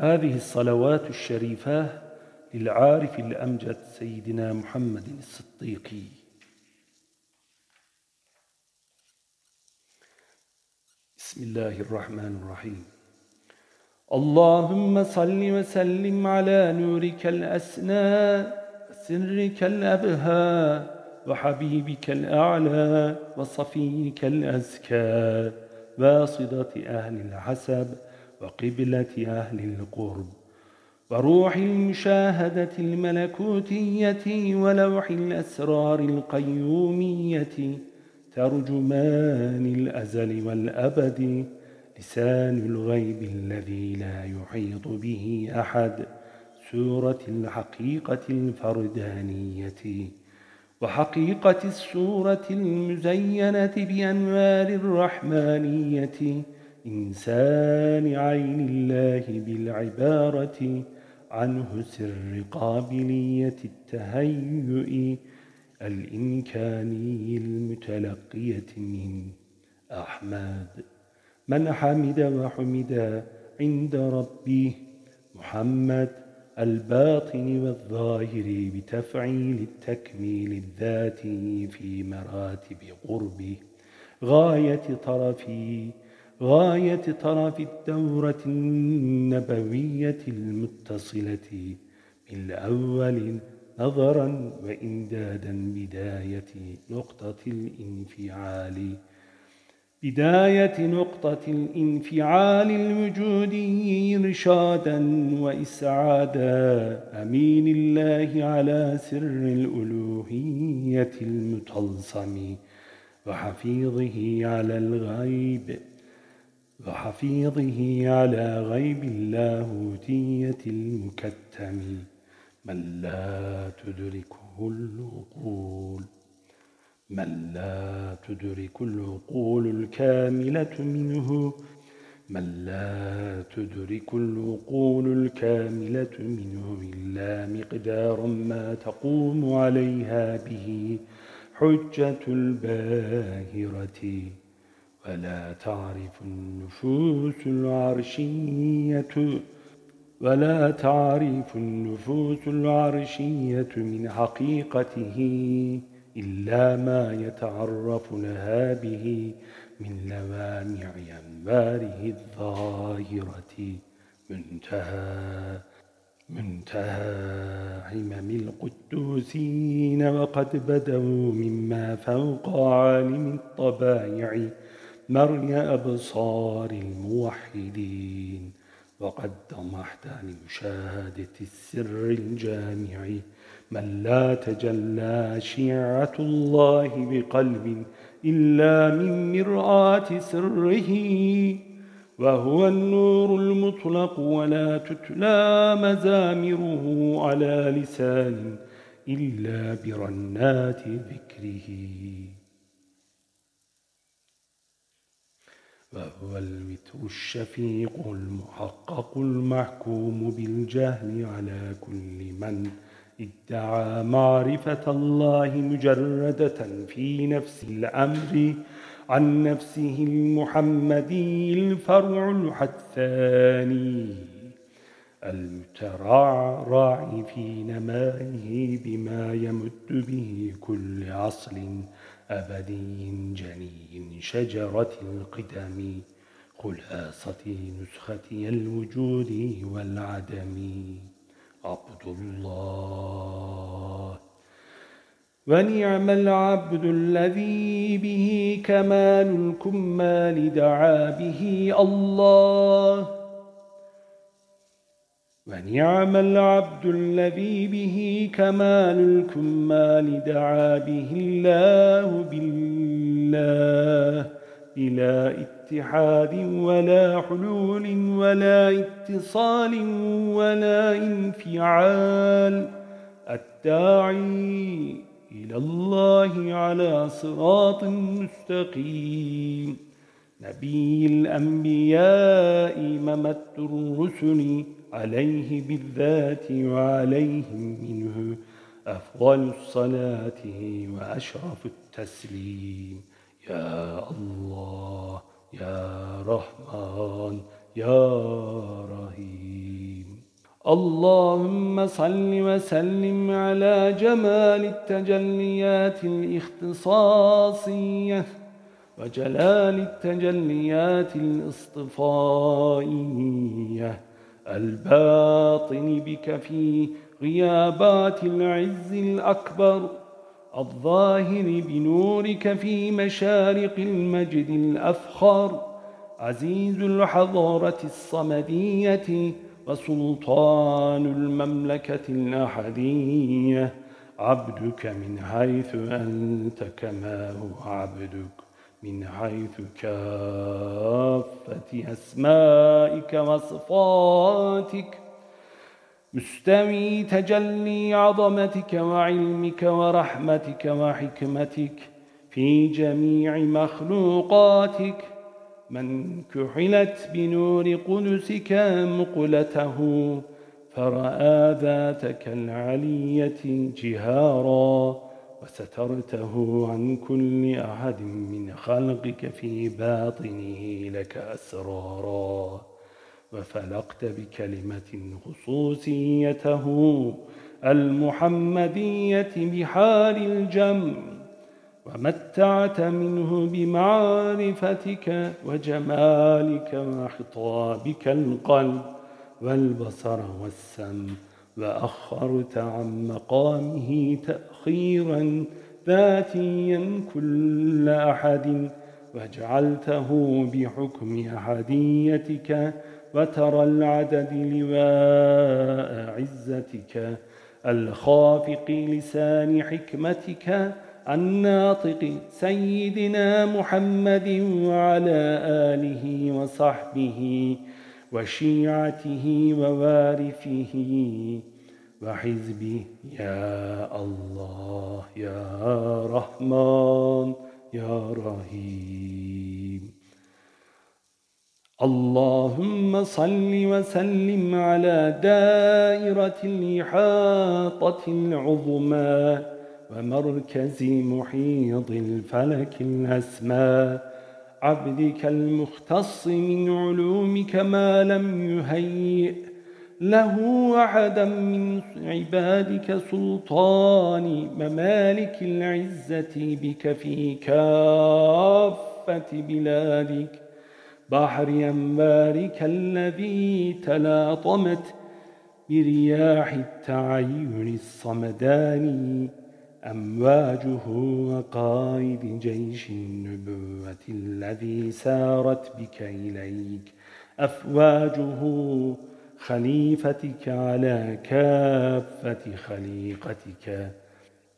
هذه الصلوات الشريفة للعارف الأمجد سيدنا محمد الصديقي بسم الله الرحمن الرحيم. اللهم صل وسلم على نورك الأسنى سرك الأبهى وحبيبك الأعلى وصفيك الأزكى واصدة أهل الحسب وقبلة أهل القرب وروح المشاهدة الملكوتية ولوح الأسرار القيومية ترجمان الأزل والأبد لسان الغيب الذي لا يحيط به أحد سورة الحقيقة الفردانية. وحقيقة السورة المزينة بأنوار الرحمانية إنسان عين الله بالعبارة عنه سر قابلية التهيؤ الإمكاني المتلقية من أحمد. من حمد وحمد عند ربه محمد الباطن والظاهر بتفعيل التكميل الذاتي في مراتب قربه غاية طرفي غاية طرف الدورة النبوية المتصلة بالأول نظرا وإمدادا بداية نقطة الانفعال. بداية نقطة الانفعال الوجودي إرشادا وإسعادا. أمين الله على سر الألوهية المتلصم وحفيظه على الغيب. وحفيظه على غيب اللاهوتية المكتم من لا تدركه العقول من لا تدرك العقول الكاملة منه من لا تدرك العقول الكاملة منه إلا مقدار ما تقوم عليها به حجة الباهرة. ولا تعرف النفوس العرشية ولا تعرف النفوس العرشية من حقيقته إلا ما يتعرف لها به من لوامع أنباره الظاهرة منتهى منتهى همم القدوسين وقد بدوا مما فوق عالم الطبائع مري أبصار الموحدين. وقد طمحت لمشاهدة السر الجامع. من لا تجلى شيعة الله بقلب إلا من مرآة سره. وهو النور المطلق ولا تتلى مزامره على لسان إلا برنات ذكره. وهو الوتر الشفيق المحقق المحكوم بالجهل على كل من ادعى معرفة الله مجردة في نفس الأمر عن نفسه المحمدي الفرع الحثاني المتراعي في نمائه بما يمد به كل عصر أبدي جني شجرة القدم خلاصة نسخة الوجود والعدم. عبد الله. ونعم العبد الذي به كمال الكمال دعا به الله. ونعم العبد الذي به كمال الكمال دعا به الله بالله بلا اتحاد ولا حلول ولا اتصال ولا انفعال. الداعي إلى الله على صراط مستقيم. نبي الأنبياء ممت الرسل. عليه بالذات وعليهم منه أفضل الصلاة وأشرف التسليم. يا الله يا رحمن يا رحيم. اللهم صل وسلم على جمال التجليات الاختصاصية وجلال التجليات الاصطفائية. الباطن بك في غيابات العز الأكبر الظاهر بنورك في مشارق المجد الأفخر عزيز الحضارة الصمدية وسلطان المملكة الأحدية عبدك من حيث أنت كما هو عبدك. من حيث كافة أسمائك وصفاتك مستوي تجلي عظمتك وعلمك ورحمتك وحكمتك في جميع مخلوقاتك. من كحلت بنور قدسك مقلته فرأى ذاتك العلية جهارا. وسترته عن كل أحد من خلقك في باطنه لك أسرارا وفلقت بكلمة خصوصيته المحمدية بحال الجمع ومتعت منه بمعرفتك وجمالك وخطابك القلب والبصر والسم وأخرت عن مقامه تأخيرا ذاتيا كل أحد وجعلته بحكم أحديتك وترى العدد لواء عزتك الخافق لسان حكمتك الناطق سيدنا محمد وعلى آله وصحبه وشيعته ووارثه. وحزبه يا الله يا رحمن يا رحيم. اللهم صل وسلم على دائرة الإحاطة العظمى ومركز محيط الفلك الأسمى عبدك المختص من علومك ما لم يهيئ له أحدا من عبادك سلطان ممالك العزة بك في كافة بلادك. بحر أنبارك الذي تلاطمت برياح التعين الصمداني أمواجه وقائد جيش النبوة الذي سارت بك إليك. أفواجه خليفتك على كافة خليقتك.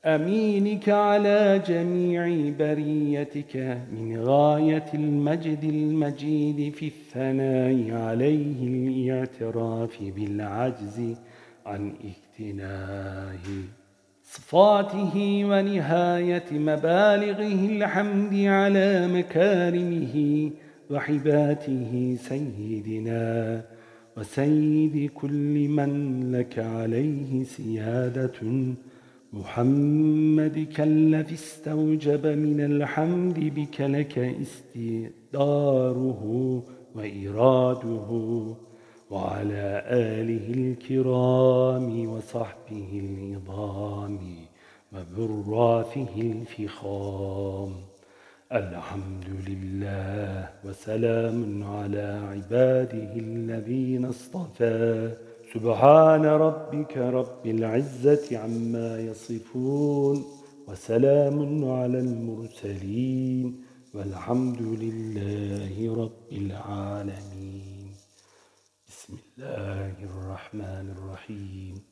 أمينك على جميع بريتك. من غاية المجد المجيد في الثناء عليه الإعتراف بالعجز عن اكتناه صفاته ونهاية مبالغه الحمد على مكارمه وحباته سيدنا وسيد كل من لك عليه سيادة. محمدك الذي استوجب من الحمد بك لك استداره وإراده. وعلى آله الكرام وصحبه العظام وبراثه الفخام. الحمد لله وسلام على عباده الذين اصطفى. سبحان ربك رب العزة عما يصفون وسلام على المرسلين والحمد لله رب العالمين. بسم الله الرحمن الرحيم.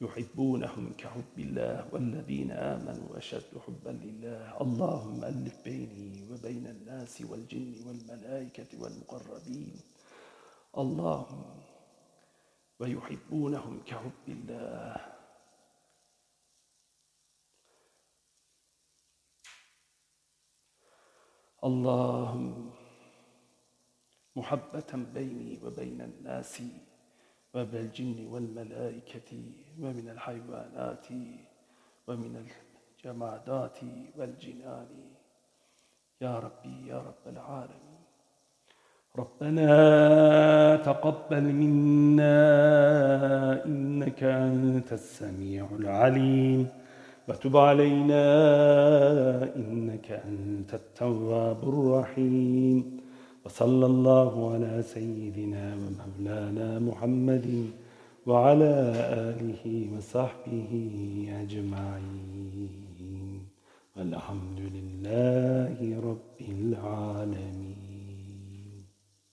يحبونهم كحب الله والذين آمنوا أشد حبا لله. اللهم ألف بيني وبين الناس والجن والملائكة والمقربين. اللهم ويحبونهم كحب الله. اللهم محبة بيني وبين الناس وبالجن والملائكة ومن الحيوانات ومن الجمادات والجنان. يا ربي يا رب العالمين. ربنا تقبل منا إنك أنت السميع العليم. وتب علينا إنك أنت التواب الرحيم. وصلى الله على سيدنا ومولانا محمد وعلى آله وصحبه أجمعين. والحمد لله رب العالمين.